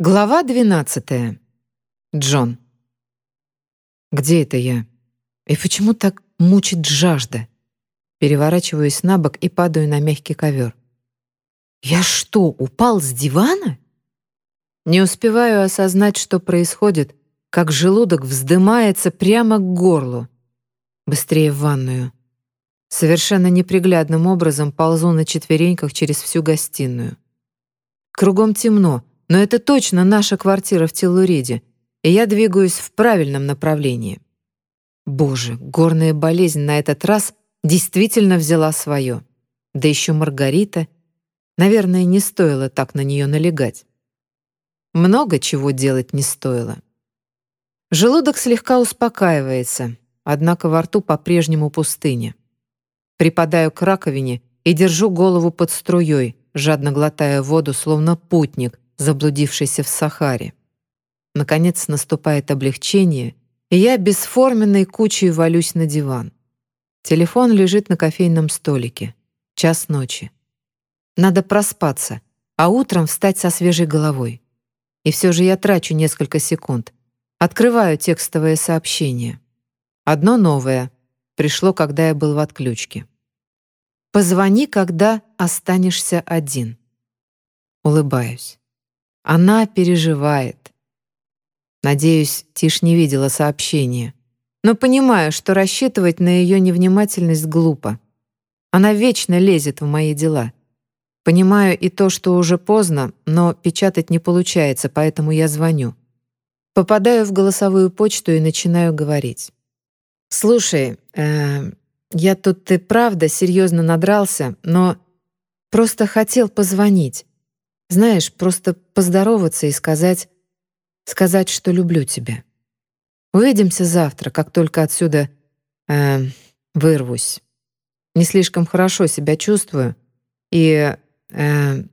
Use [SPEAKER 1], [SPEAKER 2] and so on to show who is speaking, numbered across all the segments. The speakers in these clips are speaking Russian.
[SPEAKER 1] Глава 12. Джон. Где это я? И почему так мучит жажда? Переворачиваюсь на бок и падаю на мягкий ковер. Я что, упал с дивана? Не успеваю осознать, что происходит, как желудок вздымается прямо к горлу. Быстрее в ванную. Совершенно неприглядным образом ползу на четвереньках через всю гостиную. Кругом темно, но это точно наша квартира в Теллуриде, и я двигаюсь в правильном направлении. Боже, горная болезнь на этот раз действительно взяла свое. Да еще Маргарита. Наверное, не стоило так на нее налегать. Много чего делать не стоило. Желудок слегка успокаивается, однако во рту по-прежнему пустыня. Припадаю к раковине и держу голову под струей, жадно глотая воду, словно путник, заблудившийся в Сахаре. Наконец наступает облегчение, и я бесформенной кучей валюсь на диван. Телефон лежит на кофейном столике. Час ночи. Надо проспаться, а утром встать со свежей головой. И все же я трачу несколько секунд. Открываю текстовое сообщение. Одно новое. Пришло, когда я был в отключке. «Позвони, когда останешься один». Улыбаюсь. Она переживает. Надеюсь, Тиш не видела сообщение. Но понимаю, что рассчитывать на ее невнимательность глупо. Она вечно лезет в мои дела. Понимаю и то, что уже поздно, но печатать не получается, поэтому я звоню. Попадаю в голосовую почту и начинаю говорить. «Слушай, э, я тут ты правда серьезно надрался, но просто хотел позвонить. Знаешь, просто поздороваться и сказать, сказать, что люблю тебя. Увидимся завтра, как только отсюда э, вырвусь. Не слишком хорошо себя чувствую, и э,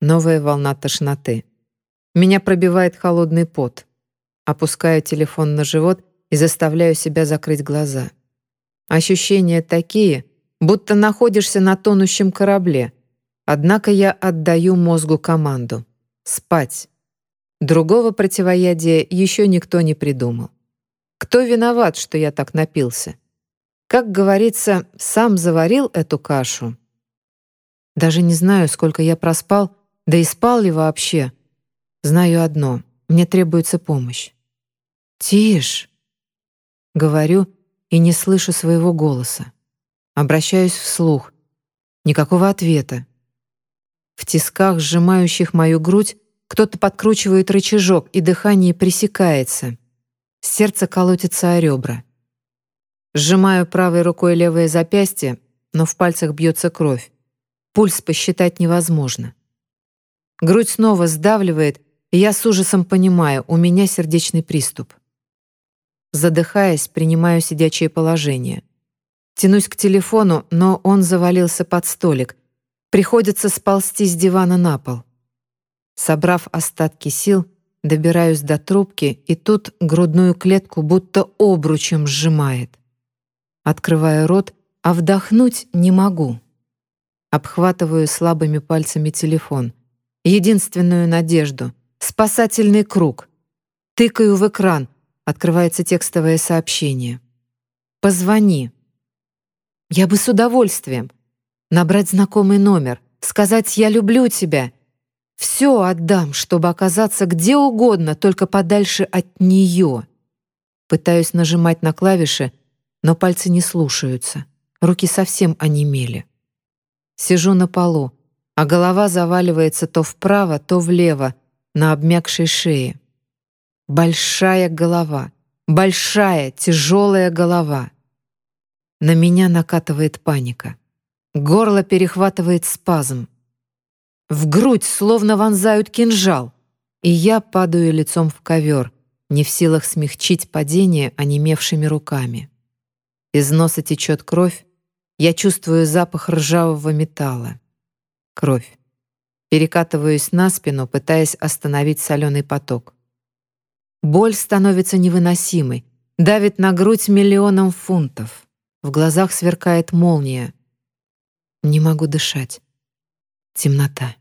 [SPEAKER 1] новая волна тошноты. Меня пробивает холодный пот. Опускаю телефон на живот и заставляю себя закрыть глаза. Ощущения такие, будто находишься на тонущем корабле — Однако я отдаю мозгу команду — спать. Другого противоядия еще никто не придумал. Кто виноват, что я так напился? Как говорится, сам заварил эту кашу. Даже не знаю, сколько я проспал, да и спал ли вообще. Знаю одно — мне требуется помощь. «Тише!» — говорю и не слышу своего голоса. Обращаюсь вслух. Никакого ответа. В тисках, сжимающих мою грудь, кто-то подкручивает рычажок, и дыхание пресекается. Сердце колотится о ребра. Сжимаю правой рукой левое запястье, но в пальцах бьется кровь. Пульс посчитать невозможно. Грудь снова сдавливает, и я с ужасом понимаю, у меня сердечный приступ. Задыхаясь, принимаю сидячее положение. Тянусь к телефону, но он завалился под столик, Приходится сползти с дивана на пол. Собрав остатки сил, добираюсь до трубки, и тут грудную клетку будто обручем сжимает. Открываю рот, а вдохнуть не могу. Обхватываю слабыми пальцами телефон. Единственную надежду — спасательный круг. Тыкаю в экран, открывается текстовое сообщение. «Позвони». Я бы с удовольствием, набрать знакомый номер, сказать «я люблю тебя». Все отдам, чтобы оказаться где угодно, только подальше от нее. Пытаюсь нажимать на клавиши, но пальцы не слушаются. Руки совсем онемели. Сижу на полу, а голова заваливается то вправо, то влево, на обмякшей шее. Большая голова, большая, тяжелая голова. На меня накатывает паника. Горло перехватывает спазм. В грудь словно вонзают кинжал, и я падаю лицом в ковер, не в силах смягчить падение онемевшими руками. Из носа течет кровь, я чувствую запах ржавого металла. Кровь. Перекатываюсь на спину, пытаясь остановить соленый поток. Боль становится невыносимой, давит на грудь миллионом фунтов. В глазах сверкает молния. Не могу дышать. Темнота.